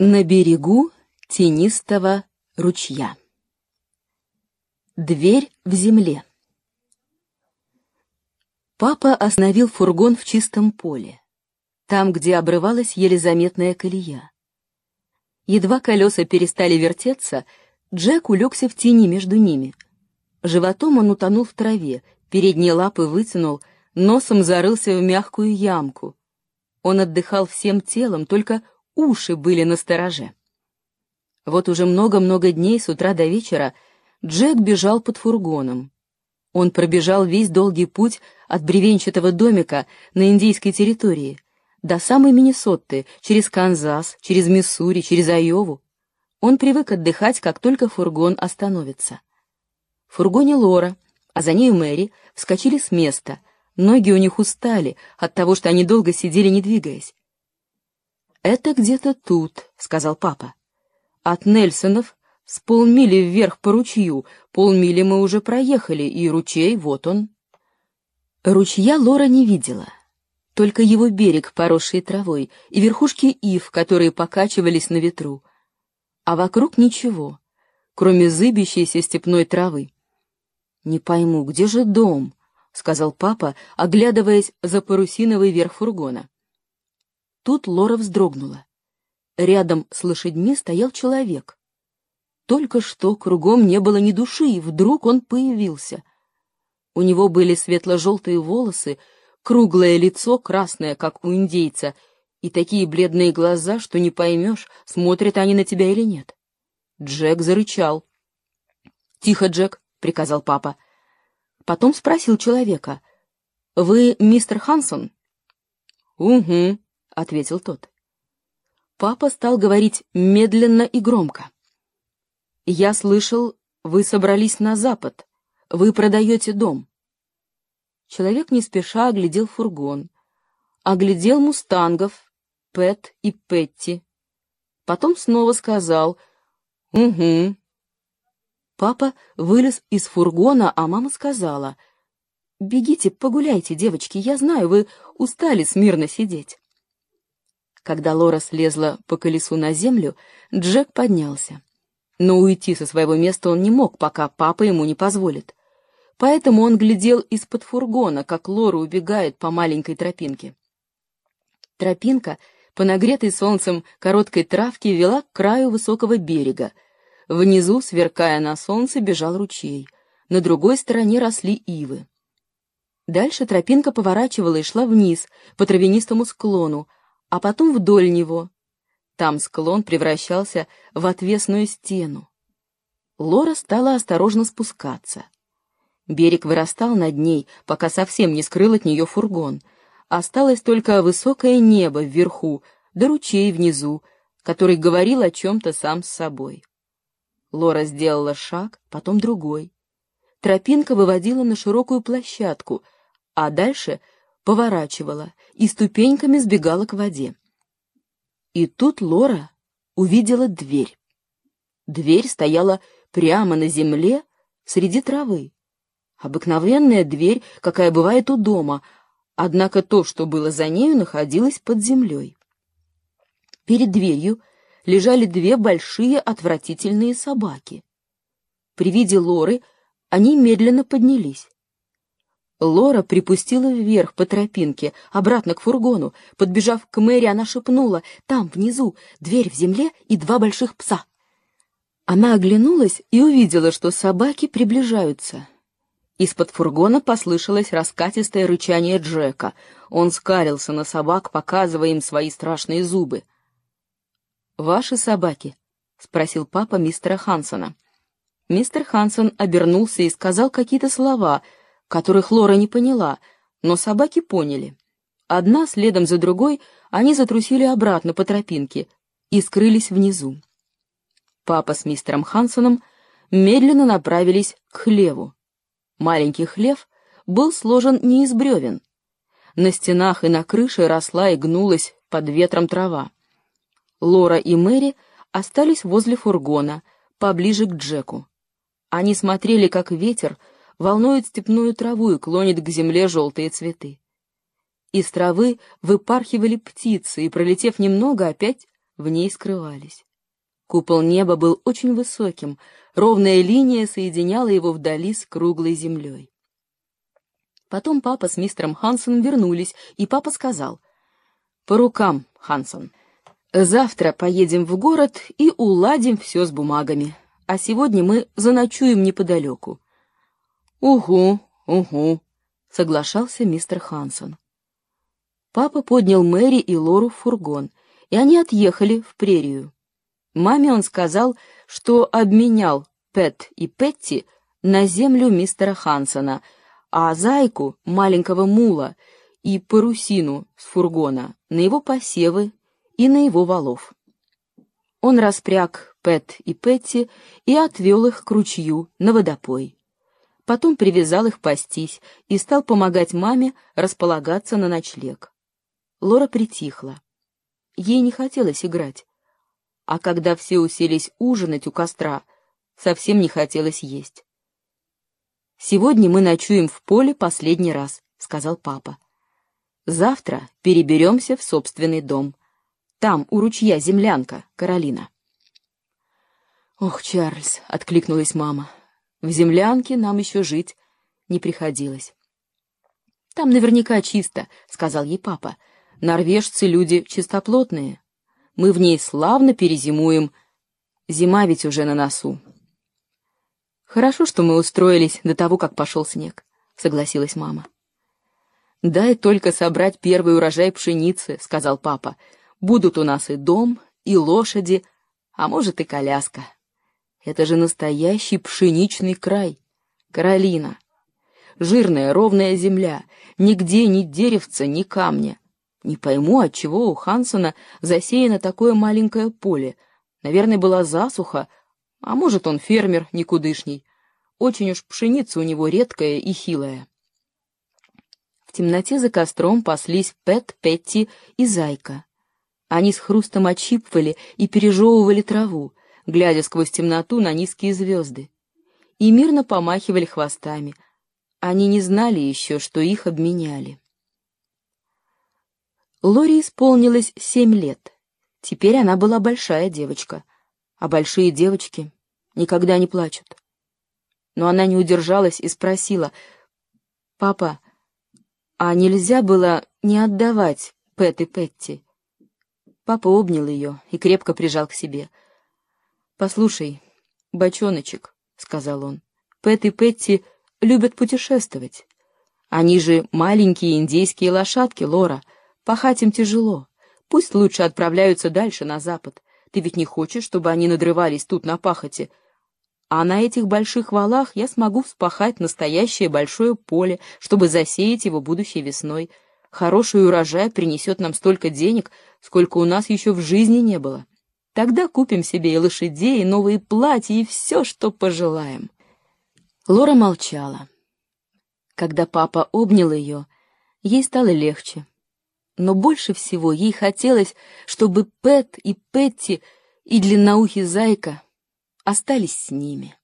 На берегу тенистого ручья. Дверь в земле. Папа остановил фургон в чистом поле, там, где обрывалась еле заметная колея. Едва колеса перестали вертеться, Джек улегся в тени между ними. Животом он утонул в траве, передние лапы вытянул, носом зарылся в мягкую ямку. Он отдыхал всем телом, только уши были настороже. Вот уже много-много дней с утра до вечера Джек бежал под фургоном. Он пробежал весь долгий путь от бревенчатого домика на индийской территории до самой Миннесоты, через Канзас, через Миссури, через Айову. Он привык отдыхать, как только фургон остановится. В фургоне Лора, а за ней Мэри, вскочили с места. Ноги у них устали от того, что они долго сидели, не двигаясь. «Это где-то тут», — сказал папа. «От Нельсонов с полмили вверх по ручью. Полмили мы уже проехали, и ручей, вот он». Ручья Лора не видела. Только его берег, поросший травой, и верхушки ив, которые покачивались на ветру. А вокруг ничего, кроме зыбящейся степной травы. «Не пойму, где же дом?» — сказал папа, оглядываясь за парусиновый верх фургона. Тут Лора вздрогнула. Рядом с лошадьми стоял человек. Только что кругом не было ни души, и вдруг он появился. У него были светло-желтые волосы, круглое лицо, красное, как у индейца, и такие бледные глаза, что не поймешь, смотрят они на тебя или нет. Джек зарычал. «Тихо, Джек», — приказал папа. Потом спросил человека. «Вы мистер Хансон?» «Угу», — ответил тот. Папа стал говорить медленно и громко. «Я слышал, вы собрались на запад. Вы продаете дом». Человек не спеша оглядел фургон. Оглядел мустангов, Пэт и Петти. Потом снова сказал «Угу». Папа вылез из фургона, а мама сказала «Бегите, погуляйте, девочки, я знаю, вы устали смирно сидеть». Когда Лора слезла по колесу на землю, Джек поднялся. Но уйти со своего места он не мог, пока папа ему не позволит. Поэтому он глядел из-под фургона, как Лора убегает по маленькой тропинке. Тропинка, по нагретой солнцем короткой травке, вела к краю высокого берега. Внизу, сверкая на солнце, бежал ручей. На другой стороне росли ивы. Дальше тропинка поворачивала и шла вниз, по травянистому склону, а потом вдоль него. Там склон превращался в отвесную стену. Лора стала осторожно спускаться. Берег вырастал над ней, пока совсем не скрыл от нее фургон. Осталось только высокое небо вверху, да ручей внизу, который говорил о чем-то сам с собой. Лора сделала шаг, потом другой. Тропинка выводила на широкую площадку, а дальше поворачивала и ступеньками сбегала к воде. И тут Лора увидела дверь. Дверь стояла прямо на земле среди травы. Обыкновенная дверь, какая бывает у дома, однако то, что было за нею, находилось под землей. Перед дверью лежали две большие отвратительные собаки. При виде Лоры они медленно поднялись. Лора припустила вверх по тропинке, обратно к фургону. Подбежав к Мэри, она шепнула, «Там, внизу, дверь в земле и два больших пса». Она оглянулась и увидела, что собаки приближаются. Из-под фургона послышалось раскатистое рычание Джека. Он скалился на собак, показывая им свои страшные зубы. «Ваши собаки?» — спросил папа мистера Хансона. Мистер Хансон обернулся и сказал какие-то слова — которых Лора не поняла, но собаки поняли. Одна следом за другой они затрусили обратно по тропинке и скрылись внизу. Папа с мистером Хансоном медленно направились к хлеву. Маленький хлев был сложен не из бревен. На стенах и на крыше росла и гнулась под ветром трава. Лора и Мэри остались возле фургона, поближе к Джеку. Они смотрели, как ветер волнует степную траву и клонит к земле желтые цветы. Из травы выпархивали птицы и, пролетев немного, опять в ней скрывались. Купол неба был очень высоким, ровная линия соединяла его вдали с круглой землей. Потом папа с мистером Хансоном вернулись, и папа сказал, «По рукам, Хансон. Завтра поедем в город и уладим все с бумагами, а сегодня мы заночуем неподалеку». «Угу, угу», — соглашался мистер Хансон. Папа поднял Мэри и Лору в фургон, и они отъехали в прерию. Маме он сказал, что обменял Пэт и Петти на землю мистера Хансона, а зайку, маленького мула, и парусину с фургона на его посевы и на его валов. Он распряг Пэт и Петти и отвел их к ручью на водопой. Потом привязал их пастись и стал помогать маме располагаться на ночлег. Лора притихла. Ей не хотелось играть. А когда все уселись ужинать у костра, совсем не хотелось есть. «Сегодня мы ночуем в поле последний раз», — сказал папа. «Завтра переберемся в собственный дом. Там, у ручья, землянка, Каролина». «Ох, Чарльз», — откликнулась мама, — «в землянке нам еще жить не приходилось». «Там наверняка чисто», — сказал ей папа. «Норвежцы люди чистоплотные. Мы в ней славно перезимуем. Зима ведь уже на носу». «Хорошо, что мы устроились до того, как пошел снег», — согласилась мама. «Дай только собрать первый урожай пшеницы», — сказал папа. «Будут у нас и дом, и лошади, а может и коляска. Это же настоящий пшеничный край. Каролина. Жирная, ровная земля, нигде ни деревца, ни камня. Не пойму, отчего у Хансона засеяно такое маленькое поле. Наверное, была засуха, а может, он фермер никудышний. Очень уж пшеница у него редкая и хилая. В темноте за костром паслись Пэт, Петти и Зайка. Они с хрустом отщипывали и пережевывали траву, глядя сквозь темноту на низкие звезды. И мирно помахивали хвостами. Они не знали еще, что их обменяли. Лори исполнилось семь лет. Теперь она была большая девочка — а большие девочки никогда не плачут. Но она не удержалась и спросила, «Папа, а нельзя было не отдавать Пэт и Петти?» Папа обнял ее и крепко прижал к себе. «Послушай, бочоночек», — сказал он, — «Пэт и Петти любят путешествовать. Они же маленькие индейские лошадки, Лора, пахать им тяжело. Пусть лучше отправляются дальше, на запад. Ты ведь не хочешь, чтобы они надрывались тут на пахоте? А на этих больших валах я смогу вспахать настоящее большое поле, чтобы засеять его будущей весной. Хороший урожай принесет нам столько денег, сколько у нас еще в жизни не было. Тогда купим себе и лошадей, и новые платья, и все, что пожелаем. Лора молчала. Когда папа обнял ее, ей стало легче но больше всего ей хотелось, чтобы Пэт и Петти и длинноухий Зайка остались с ними.